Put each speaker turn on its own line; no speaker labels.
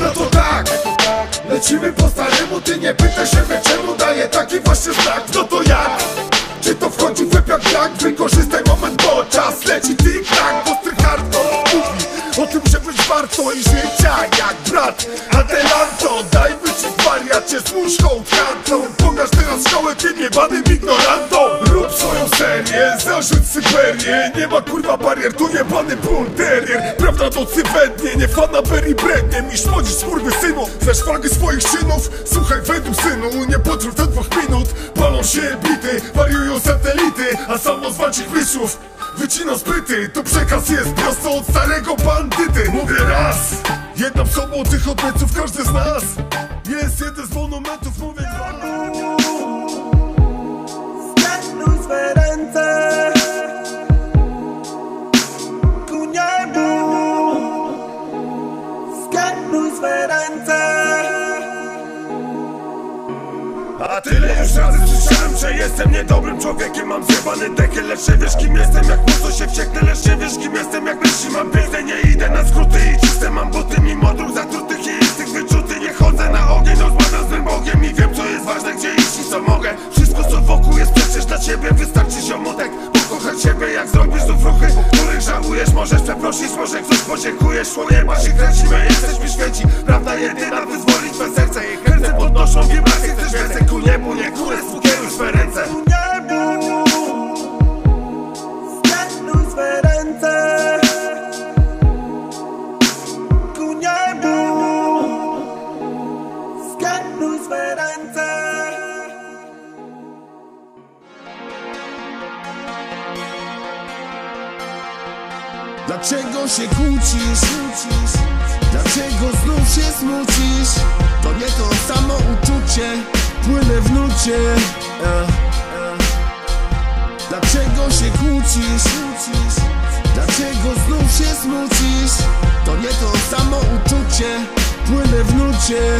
No to tak, lecimy po staremu Ty nie pytaj się mnie czemu daję taki właśnie znak. No to jak? Czy to wchodzi w łeb tak? Wykorzystaj moment, bo czas leci tik tak. Ostry hardcore mówi o tym, że być warto I życia jak brat. Adelanto Daj wyczyć wariacie z muszką, kartą. Pokaż teraz szkołę, ty nie banym ignorantem serię, zarzuć Syberię Nie ma kurwa barier, tu jebany bull terrier Prawda to cywetnie, nie fana Berry Brednie. Misz młodzisz skurwy synu, znasz wagę swoich czynów Słuchaj według synu, nie potrów do dwóch minut. Palą się bity, wariują satelity A samo z ich wyszów Wycina spryty, to przekaz jest prosto od starego bandyty. Mówię raz, jedna psobą tych odmęców każdy z nas. Jest jeden z monumentów, A tyle już razy słyszałem, że jestem niedobrym człowiekiem. Mam zjebany dekiel, lecz nie wiesz kim jestem. Jak mocno się wścieknę, lecz nie wiesz kim jestem. Jak myśli mam piękne, nie idę na skróty I czyste mam buty, mimo dróg zatrutych I instych wyczuty, nie chodzę na ogień. Rozmawiam z Bogiem i wiem co jest ważne Gdzie iść i co mogę. Wszystko co wokół jest przecież dla ciebie. Wystarczy ziomutek, pokochać ciebie Jak zrobisz znów ruchy, których żałujesz. Możesz przeprosić, może ktoś podziękujesz Człowiek ma się kręcimy, jesteśmy święci. Prawda jedyna
Dlaczego się kłócisz? Dlaczego znów się smucisz? To nie to samo uczucie Płynę w nucie. Dlaczego się kłócisz? Dlaczego znów się smucisz? To nie to samo uczucie Płynę w nucie